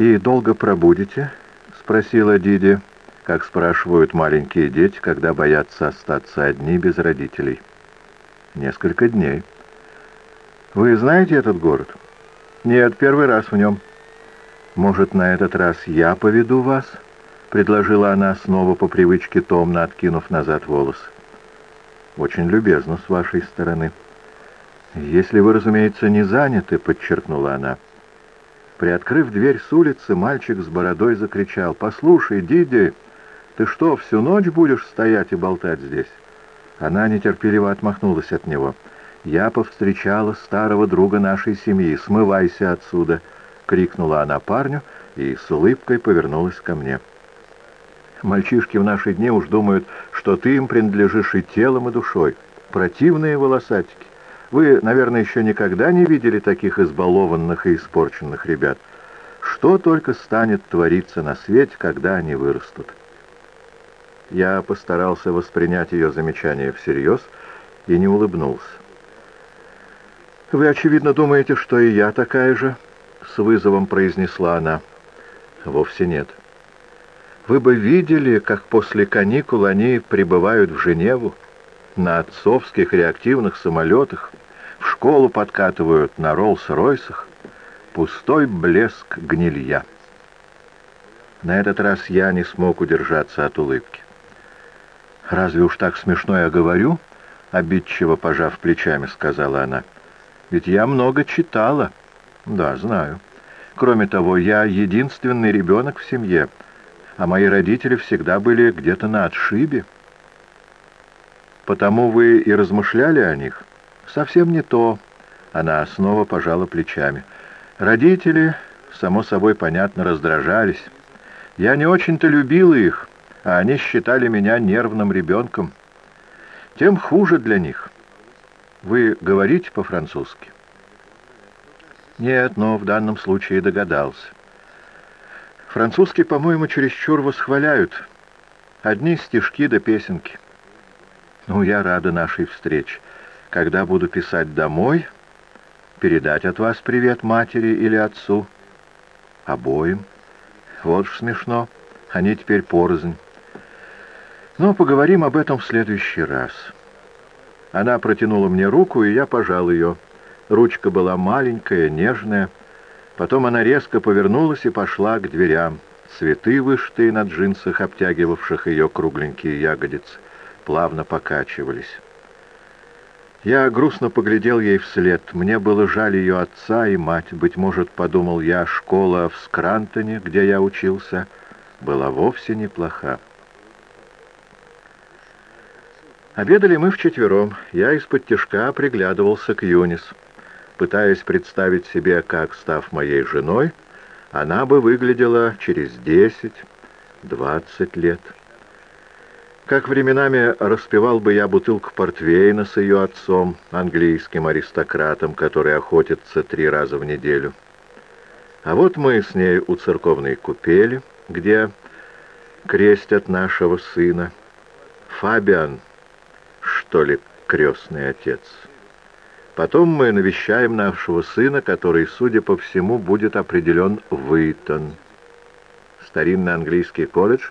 «И долго пробудете?» — спросила Диди, как спрашивают маленькие дети, когда боятся остаться одни без родителей. «Несколько дней». «Вы знаете этот город?» «Нет, первый раз в нем». «Может, на этот раз я поведу вас?» — предложила она снова по привычке томно, откинув назад волосы. «Очень любезно с вашей стороны». «Если вы, разумеется, не заняты», — подчеркнула она. Приоткрыв дверь с улицы, мальчик с бородой закричал. «Послушай, Диди, ты что, всю ночь будешь стоять и болтать здесь?» Она нетерпеливо отмахнулась от него. «Я повстречала старого друга нашей семьи. Смывайся отсюда!» — крикнула она парню и с улыбкой повернулась ко мне. Мальчишки в наши дни уж думают, что ты им принадлежишь и телом, и душой. Противные волосатики. Вы, наверное, еще никогда не видели таких избалованных и испорченных ребят. Что только станет твориться на свете, когда они вырастут. Я постарался воспринять ее замечание всерьез и не улыбнулся. «Вы, очевидно, думаете, что и я такая же?» — с вызовом произнесла она. «Вовсе нет». Вы бы видели, как после каникул они прибывают в Женеву на отцовских реактивных самолетах, в школу подкатывают на Роллс-Ройсах. Пустой блеск гнилья. На этот раз я не смог удержаться от улыбки. «Разве уж так смешно я говорю?» — обидчиво пожав плечами, сказала она. «Ведь я много читала». «Да, знаю. Кроме того, я единственный ребенок в семье» а мои родители всегда были где-то на отшибе. Потому вы и размышляли о них? Совсем не то. Она снова пожала плечами. Родители, само собой понятно, раздражались. Я не очень-то любила их, а они считали меня нервным ребенком. Тем хуже для них. Вы говорите по-французски? Нет, но в данном случае догадался. Французский, по-моему, чересчур восхваляют. Одни стишки да песенки. Ну, я рада нашей встрече. Когда буду писать домой, передать от вас привет матери или отцу. Обоим. Вот ж смешно. Они теперь порознь. Но поговорим об этом в следующий раз. Она протянула мне руку, и я пожал ее. Ручка была маленькая, нежная, Потом она резко повернулась и пошла к дверям. Цветы, вышитые на джинсах, обтягивавших ее кругленькие ягодицы, плавно покачивались. Я грустно поглядел ей вслед. Мне было жаль ее отца и мать. Быть может, подумал я, школа в Скрантоне, где я учился, была вовсе неплоха. Обедали мы вчетвером. Я из-под тяжка приглядывался к Юнис пытаясь представить себе, как, став моей женой, она бы выглядела через десять, двадцать лет. Как временами распевал бы я бутылку портвейна с ее отцом, английским аристократом, который охотится три раза в неделю. А вот мы с ней у церковной купели, где крестят нашего сына. Фабиан, что ли, крестный отец». Потом мы навещаем нашего сына, который, судя по всему, будет определен Уитон. Старинный английский колледж,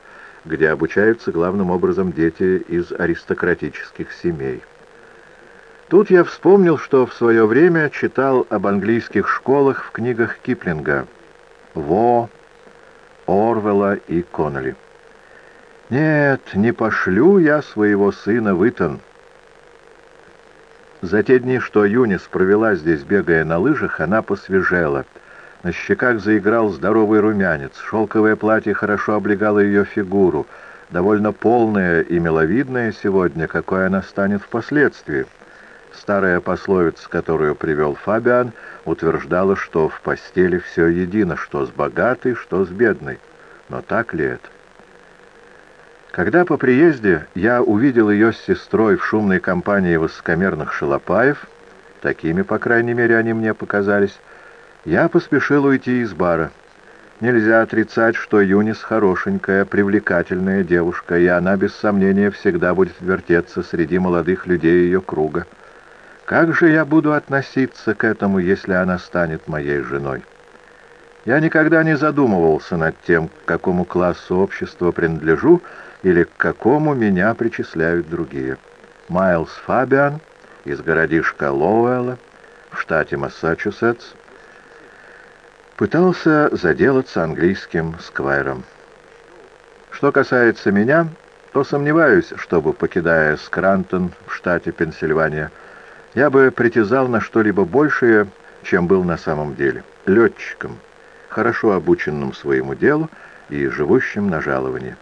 где обучаются главным образом дети из аристократических семей. Тут я вспомнил, что в свое время читал об английских школах в книгах Киплинга. Во, Орвелла и Коннелли. Нет, не пошлю я своего сына в Итон. За те дни, что Юнис провела здесь, бегая на лыжах, она посвежела. На щеках заиграл здоровый румянец. Шелковое платье хорошо облегало ее фигуру, довольно полная и миловидная сегодня, какой она станет впоследствии. Старая пословица, которую привел Фабиан, утверждала, что в постели все едино, что с богатой, что с бедной. Но так ли это? Когда по приезде я увидел ее с сестрой в шумной компании высокомерных шалопаев, такими, по крайней мере, они мне показались, я поспешил уйти из бара. Нельзя отрицать, что Юнис хорошенькая, привлекательная девушка, и она, без сомнения, всегда будет вертеться среди молодых людей ее круга. Как же я буду относиться к этому, если она станет моей женой? Я никогда не задумывался над тем, к какому классу общества принадлежу или к какому меня причисляют другие. Майлз Фабиан из городишка Лоуэлла в штате Массачусетс пытался заделаться английским сквайром. Что касается меня, то сомневаюсь, чтобы, покидая Скрантон в штате Пенсильвания, я бы притязал на что-либо большее, чем был на самом деле. Летчиком, хорошо обученным своему делу и живущим на жалование.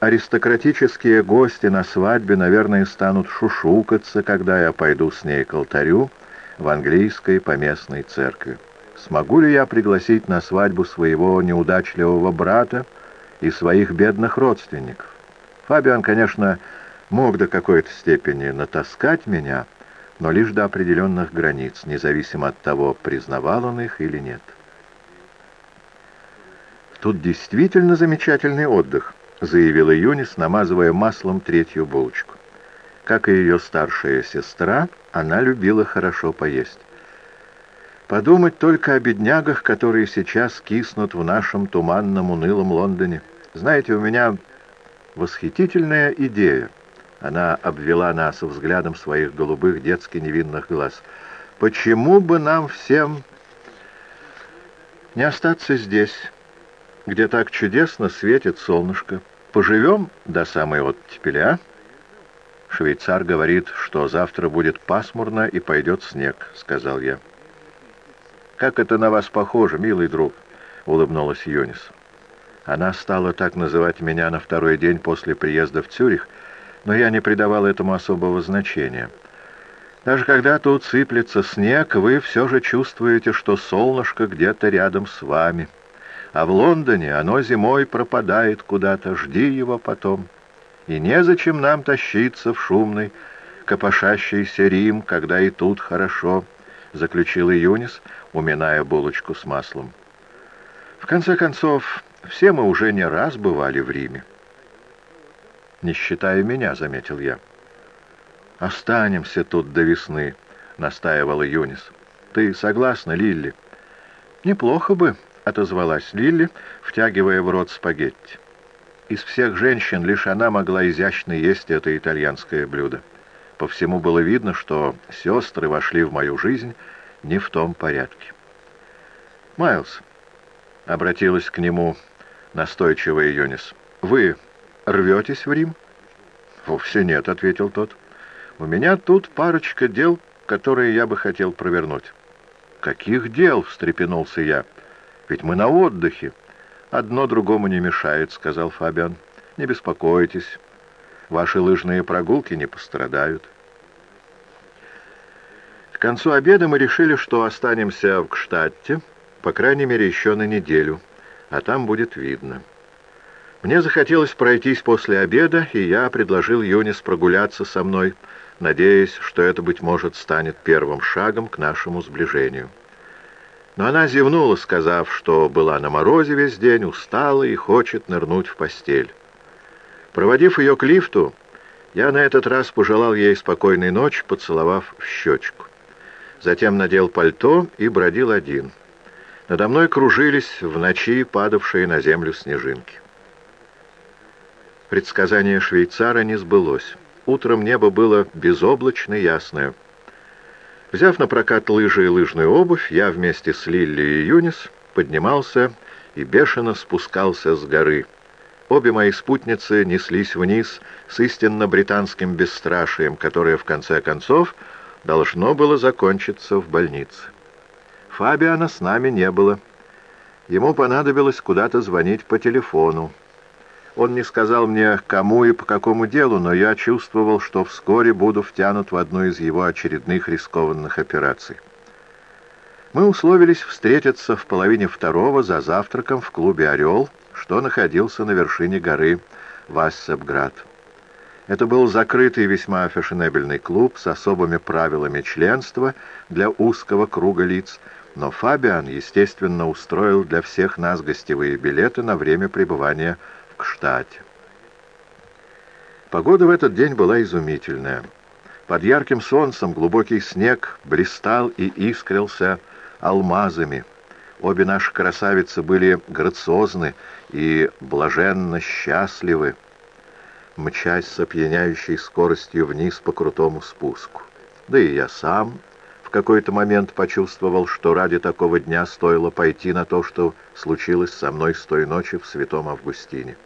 Аристократические гости на свадьбе, наверное, станут шушукаться, когда я пойду с ней к алтарю в английской поместной церкви. Смогу ли я пригласить на свадьбу своего неудачливого брата и своих бедных родственников? Фабиан, конечно, мог до какой-то степени натаскать меня, но лишь до определенных границ, независимо от того, признавал он их или нет. «Тут действительно замечательный отдых», — заявила Юнис, намазывая маслом третью булочку. Как и ее старшая сестра, она любила хорошо поесть. Подумать только о беднягах, которые сейчас киснут в нашем туманном, унылом Лондоне. Знаете, у меня восхитительная идея. Она обвела нас взглядом своих голубых детски невинных глаз. Почему бы нам всем не остаться здесь, где так чудесно светит солнышко? Поживем до самой оттепели, а? Швейцар говорит, что завтра будет пасмурно и пойдет снег, сказал я. «Как это на вас похоже, милый друг?» — улыбнулась Юнис. Она стала так называть меня на второй день после приезда в Цюрих, но я не придавал этому особого значения. Даже когда тут сыплется снег, вы все же чувствуете, что солнышко где-то рядом с вами. А в Лондоне оно зимой пропадает куда-то, жди его потом. И незачем нам тащиться в шумный, копошащийся Рим, когда и тут хорошо, — заключил Юнис, уминая булочку с маслом. В конце концов, все мы уже не раз бывали в Риме. Не считая меня, заметил я. «Останемся тут до весны», — настаивала Юнис. «Ты согласна, Лилли?» «Неплохо бы», — отозвалась Лилли, втягивая в рот спагетти. Из всех женщин лишь она могла изящно есть это итальянское блюдо. По всему было видно, что сестры вошли в мою жизнь не в том порядке. «Майлз», — обратилась к нему настойчивая Юнис, — «вы рветесь в Рим?» «Вовсе нет», — ответил тот. «У меня тут парочка дел, которые я бы хотел провернуть». «Каких дел?» — встрепенулся я. «Ведь мы на отдыхе». «Одно другому не мешает», — сказал Фабиан. «Не беспокойтесь. Ваши лыжные прогулки не пострадают». К концу обеда мы решили, что останемся в Кштадте, по крайней мере, еще на неделю, а там будет видно. Мне захотелось пройтись после обеда, и я предложил Юнис прогуляться со мной, надеясь, что это, быть может, станет первым шагом к нашему сближению. Но она зевнула, сказав, что была на морозе весь день, устала и хочет нырнуть в постель. Проводив ее к лифту, я на этот раз пожелал ей спокойной ночи, поцеловав в щечку. Затем надел пальто и бродил один — надо мной кружились в ночи падавшие на землю снежинки. Предсказание швейцара не сбылось. Утром небо было безоблачно ясное. Взяв на прокат лыжи и лыжную обувь, я вместе с Лилли и Юнис поднимался и бешено спускался с горы. Обе мои спутницы неслись вниз с истинно британским бесстрашием, которое, в конце концов, должно было закончиться в больнице. Фабиана с нами не было. Ему понадобилось куда-то звонить по телефону. Он не сказал мне, кому и по какому делу, но я чувствовал, что вскоре буду втянут в одну из его очередных рискованных операций. Мы условились встретиться в половине второго за завтраком в клубе «Орел», что находился на вершине горы Вассепград. Это был закрытый весьма фешенебельный клуб с особыми правилами членства для узкого круга лиц, но Фабиан, естественно, устроил для всех нас гостевые билеты на время пребывания в Кштате. Погода в этот день была изумительная. Под ярким солнцем глубокий снег блистал и искрился алмазами. Обе наши красавицы были грациозны и блаженно счастливы, мчась с опьяняющей скоростью вниз по крутому спуску. Да и я сам в какой-то момент почувствовал, что ради такого дня стоило пойти на то, что случилось со мной с той ночи в Святом Августине.